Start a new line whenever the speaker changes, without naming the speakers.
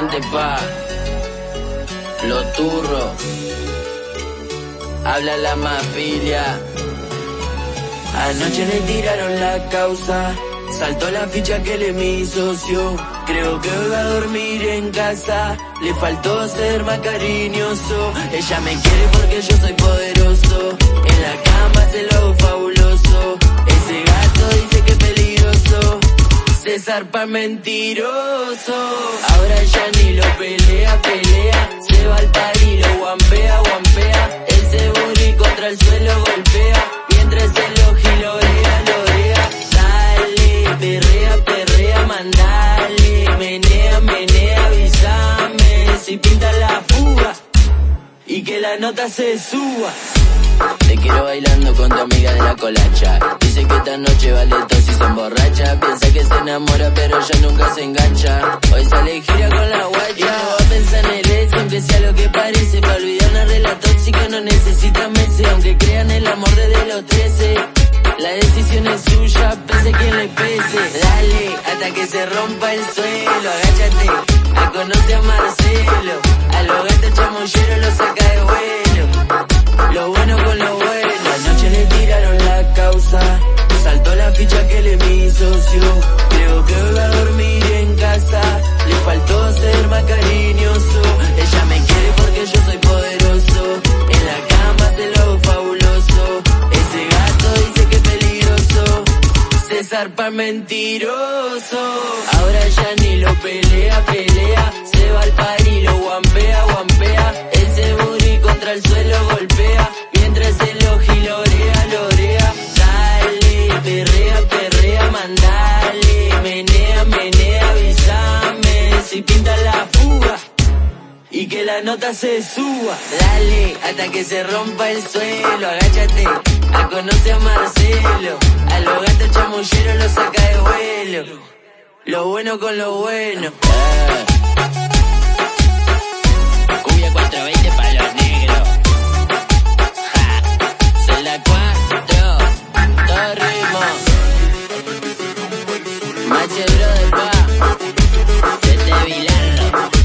gigante pa. Lo turro. Habla la mafilia. Anoche le tiraron la causa. Saltó la ficha que le mi socio. Creo que va a dormir en casa. Le faltó ser más cariñoso. Ella me quiere porque yo soy poderoso. En la cama se lo fabuloso. Ese gato dice que es peligroso. Se zarpa mentiroso. Ya ni lo pelea, pelea. Se va al party, lo guampea, guampea. Ese booty contra el suelo golpea. Mientras el gilorea, lorea. Dale, perrea, perrea, mandale. Menea, menea, avísame. Si pinta la fuga. Y que la nota se suba. Te quiero bailando con tu amiga de la colacha. Dice que esta noche vale todo si se emborracha. Enamora, pero ya nunca se engancha. Hoy sale gira con la guacha. Y no va a pensar en ex, aunque sea lo que parece. Para olvidar una regla tóxica no necesita meses. Aunque crean el amor desde los 13. La decisión es suya, pese quien le pese. Dale, hasta que se rompa el suelo. Agáchate, a conoce a Marcelo. A los gatos zarpa mentiroso. Ahora ya ni lo pelea, pelea. Se va al party, lo guampea, guampea. Ese booty contra el suelo golpea. Mientras el gilorea, lorea. Dale, perrea, perrea, mandale. Menea, menea, avísame. Si pinta la fuga. Y que la nota se suba. Dale, hasta que se rompa el suelo. Agáchate, a conoce a Marcelo. A los gatos chamulleros los saca de vuelo. Lo bueno con lo bueno. Eh. Cumbia 420 para los negros. Ja. Celda 4. Todo ritmo. Mache bro del pa. Este Vilán.